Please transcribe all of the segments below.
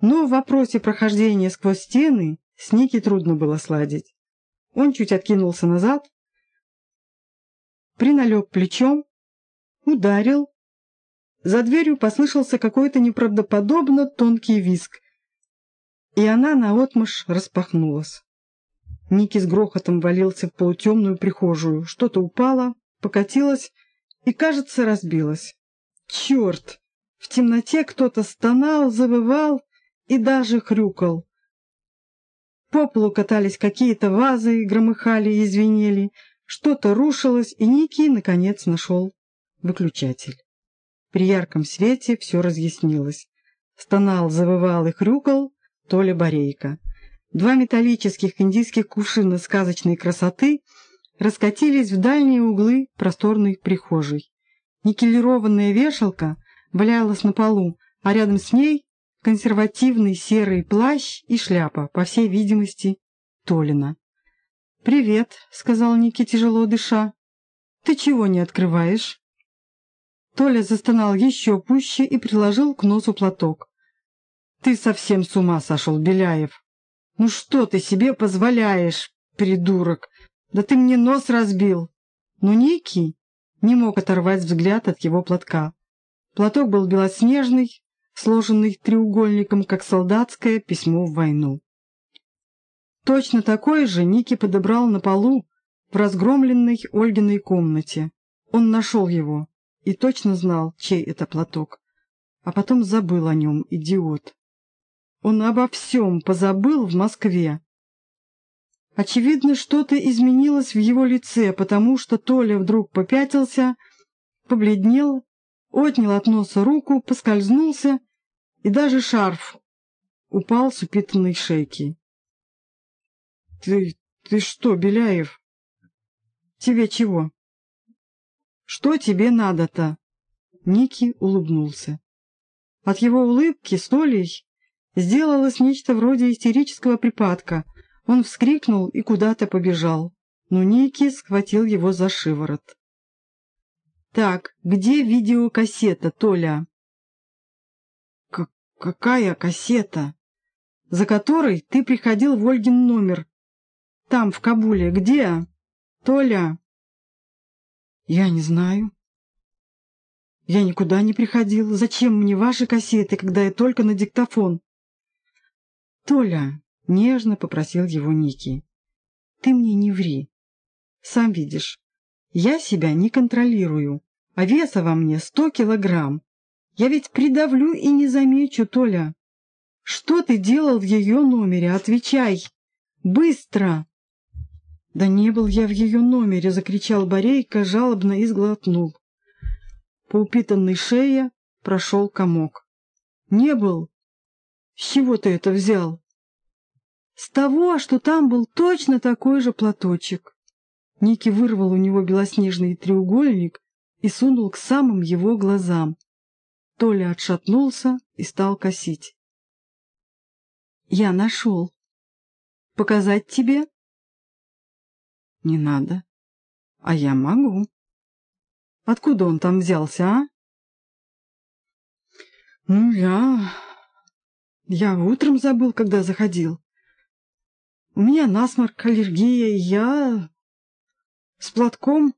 Но в вопросе прохождения сквозь стены с Ники трудно было сладить. Он чуть откинулся назад, приналег плечом, ударил. За дверью послышался какой-то неправдоподобно тонкий виск, и она наотмашь распахнулась. Ники с грохотом валился в полутемную прихожую. Что-то упало, покатилось и, кажется, разбилось. Черт! В темноте кто-то стонал, завывал и даже хрюкал. По полу катались какие-то вазы, громыхали и звенели. Что-то рушилось, и Ники, наконец, нашел выключатель. При ярком свете все разъяснилось. Стонал, завывал и хрюкал Толя Борейко. Два металлических индийских кувшина сказочной красоты раскатились в дальние углы просторной прихожей. Никелированная вешалка валялась на полу, а рядом с ней консервативный серый плащ и шляпа, по всей видимости, Толина. «Привет», — сказал Ники, тяжело дыша. «Ты чего не открываешь?» Толя застонал еще пуще и приложил к носу платок. «Ты совсем с ума сошел, Беляев!» «Ну что ты себе позволяешь, придурок? Да ты мне нос разбил!» Но Ники не мог оторвать взгляд от его платка. Платок был белоснежный, сложенный треугольником, как солдатское письмо в войну. Точно такой же Ники подобрал на полу в разгромленной Ольгиной комнате. Он нашел его и точно знал, чей это платок, а потом забыл о нем, идиот. Он обо всем позабыл в Москве. Очевидно, что-то изменилось в его лице, потому что Толя вдруг попятился, побледнел, отнял от носа руку, поскользнулся, и даже шарф упал с упитанной шейки. — Ты... ты что, Беляев? Тебе чего? — Что тебе надо-то? Ники улыбнулся. От его улыбки с Толей Сделалось нечто вроде истерического припадка. Он вскрикнул и куда-то побежал. Но Ники схватил его за шиворот. «Так, где видеокассета, Толя?» «Какая кассета?» «За которой ты приходил в Ольгин номер. Там, в Кабуле. Где? Толя?» «Я не знаю». «Я никуда не приходил. Зачем мне ваши кассеты, когда я только на диктофон?» «Толя!» — нежно попросил его Ники. «Ты мне не ври. Сам видишь, я себя не контролирую, а веса во мне сто килограмм. Я ведь придавлю и не замечу, Толя. Что ты делал в ее номере? Отвечай! Быстро!» «Да не был я в ее номере!» — закричал Борейка, жалобно и сглотнул. По упитанной шее прошел комок. «Не был! С чего ты это взял? С того, что там был точно такой же платочек. Ники вырвал у него белоснежный треугольник и сунул к самым его глазам. Толя отшатнулся и стал косить. «Я нашел. Показать тебе?» «Не надо. А я могу. Откуда он там взялся, а?» «Ну, я я утром забыл, когда заходил. У меня насморк, аллергия, я... С платком.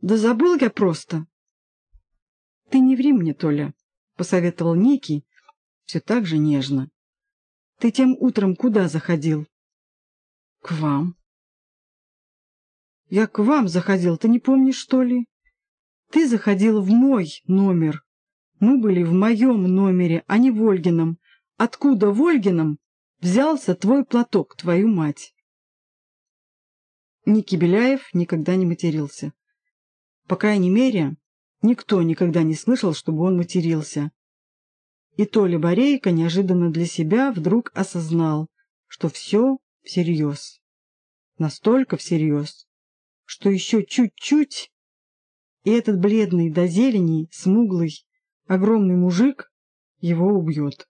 Да забыл я просто. Ты не ври мне, Толя, — посоветовал Ники, все так же нежно. Ты тем утром куда заходил? К вам. Я к вам заходил, ты не помнишь, что ли? Ты заходил в мой номер. Мы были в моем номере, а не в Ольгином. Откуда в Ольгином взялся твой платок, твою мать? Ники Беляев никогда не матерился. По крайней мере, никто никогда не слышал, чтобы он матерился. И Толя Борейко неожиданно для себя вдруг осознал, что все всерьез. Настолько всерьез, что еще чуть-чуть, и этот бледный до зелени, смуглый, огромный мужик его убьет.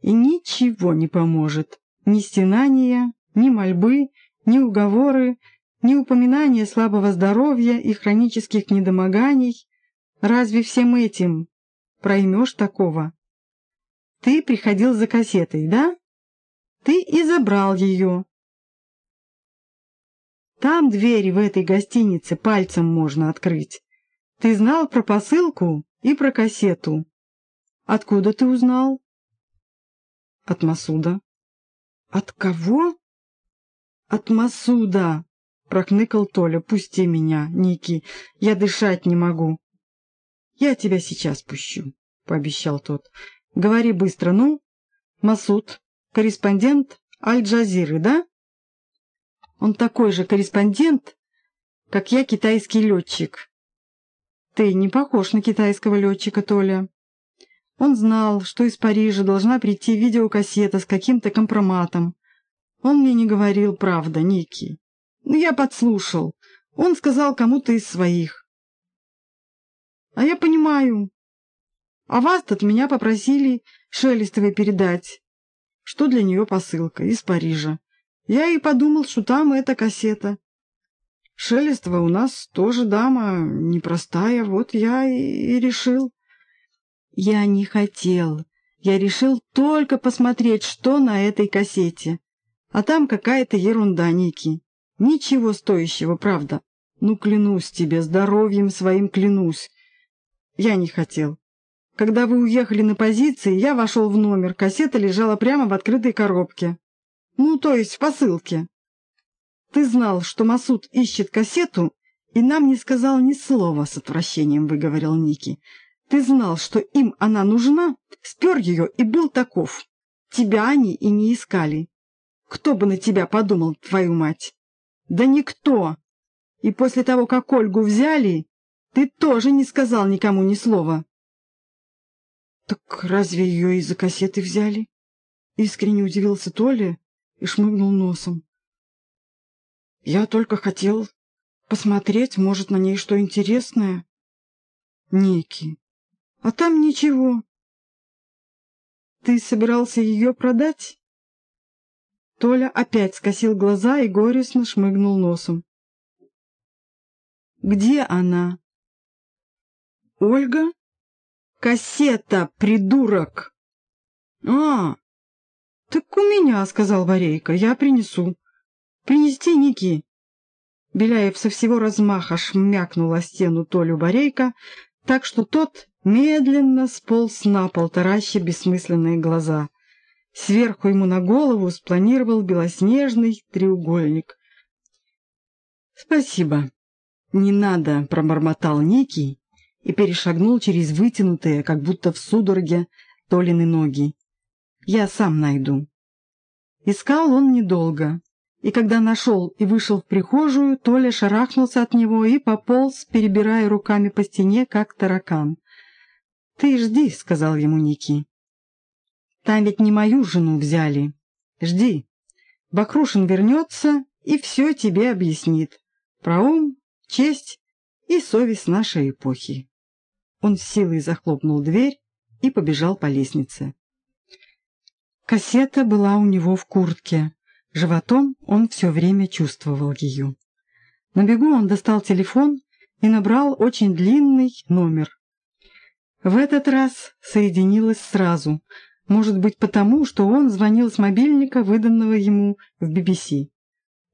И ничего не поможет. Ни стенания, ни мольбы, ни уговоры, ни упоминания слабого здоровья и хронических недомоганий. Разве всем этим проймешь такого? Ты приходил за кассетой, да? Ты и забрал ее. Там двери в этой гостинице пальцем можно открыть. Ты знал про посылку и про кассету. Откуда ты узнал? От Масуда. От кого? От Масуда, прокныкал Толя. Пусти меня, Ники, я дышать не могу. Я тебя сейчас пущу, пообещал тот. Говори быстро, ну? Масуд, корреспондент Аль-Джазиры, да? Он такой же корреспондент, как я китайский летчик. Ты не похож на китайского летчика, Толя. Он знал, что из Парижа должна прийти видеокассета с каким-то компроматом. Он мне не говорил правда, Ники. Но я подслушал. Он сказал кому-то из своих. А я понимаю. А вас от меня попросили Шелестовой передать, что для нее посылка из Парижа. Я и подумал, что там эта кассета. Шелестова у нас тоже дама непростая, вот я и решил. Я не хотел. Я решил только посмотреть, что на этой кассете. А там какая-то ерунда, Ники. Ничего стоящего, правда. Ну, клянусь тебе, здоровьем своим клянусь. Я не хотел. Когда вы уехали на позиции, я вошел в номер, кассета лежала прямо в открытой коробке. Ну, то есть в посылке. Ты знал, что Масуд ищет кассету, и нам не сказал ни слова с отвращением, выговорил Ники. Ты знал, что им она нужна, спер ее и был таков. Тебя они и не искали. Кто бы на тебя подумал, твою мать? Да никто. И после того, как Ольгу взяли, ты тоже не сказал никому ни слова. Так разве ее из-за кассеты взяли? Искренне удивился Толя и шмыгнул носом. «Я только хотел посмотреть, может, на ней что интересное?» «Ники, а там ничего. Ты собирался ее продать?» Толя опять скосил глаза и горестно шмыгнул носом. «Где она?» «Ольга?» «Кассета, придурок!» «А, «Так у меня», — сказал Варейка, — «я принесу». «Принести, Ники». Беляев со всего размаха шмякнул о стену Толю Борейка, так что тот медленно сполз на пол, тараща бессмысленные глаза. Сверху ему на голову спланировал белоснежный треугольник. «Спасибо. Не надо», — пробормотал Ники и перешагнул через вытянутые, как будто в судороге, Толины ноги. Я сам найду. Искал он недолго, и когда нашел и вышел в прихожую, Толя шарахнулся от него и пополз, перебирая руками по стене, как таракан. «Ты жди», — сказал ему Ники. «Там ведь не мою жену взяли. Жди. Бакрушин вернется и все тебе объяснит. Про ум, честь и совесть нашей эпохи». Он с силой захлопнул дверь и побежал по лестнице. Кассета была у него в куртке. Животом он все время чувствовал ее. На бегу он достал телефон и набрал очень длинный номер. В этот раз соединилось сразу, может быть потому, что он звонил с мобильника, выданного ему в BBC.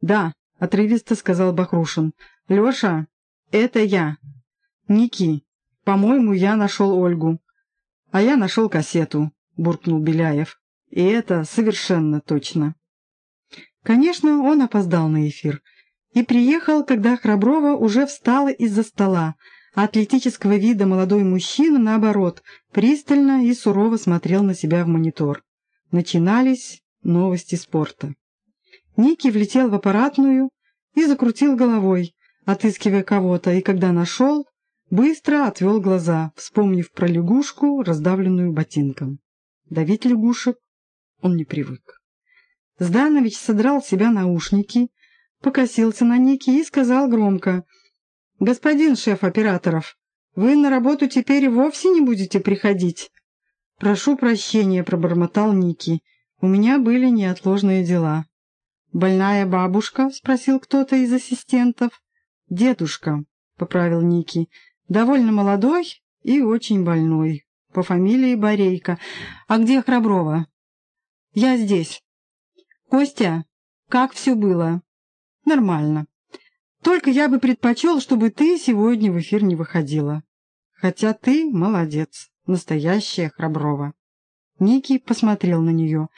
«Да», — отрывисто сказал Бахрушин. «Леша, это я. Ники, по-моему, я нашел Ольгу». «А я нашел кассету», — буркнул Беляев. И это совершенно точно. Конечно, он опоздал на эфир. И приехал, когда Храброва уже встала из-за стола, атлетического вида молодой мужчина, наоборот, пристально и сурово смотрел на себя в монитор. Начинались новости спорта. Ники влетел в аппаратную и закрутил головой, отыскивая кого-то, и когда нашел, быстро отвел глаза, вспомнив про лягушку, раздавленную ботинком. Давить лягушек он не привык. Зданович содрал с себя наушники, покосился на Ники и сказал громко, «Господин шеф операторов, вы на работу теперь вовсе не будете приходить?» «Прошу прощения», — пробормотал Ники, «у меня были неотложные дела». «Больная бабушка?» — спросил кто-то из ассистентов. «Дедушка», — поправил Ники, — «довольно молодой и очень больной. по фамилии Борейко. А где Храброва? Я здесь. Костя, как все было? Нормально. Только я бы предпочел, чтобы ты сегодня в эфир не выходила. Хотя ты молодец, настоящая Храброва. Ники посмотрел на нее.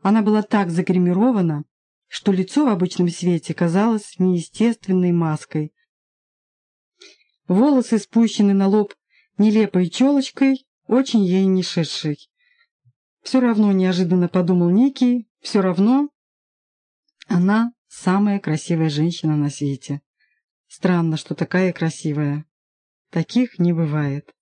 Она была так загримирована, что лицо в обычном свете казалось неестественной маской. Волосы спущены на лоб нелепой челочкой, очень ей не шедшей. Все равно, неожиданно подумал Ники, все равно она самая красивая женщина на свете. Странно, что такая красивая. Таких не бывает.